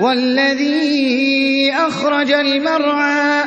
وَالَّذِي أَخْرَجَ الْمَرْعَىٰ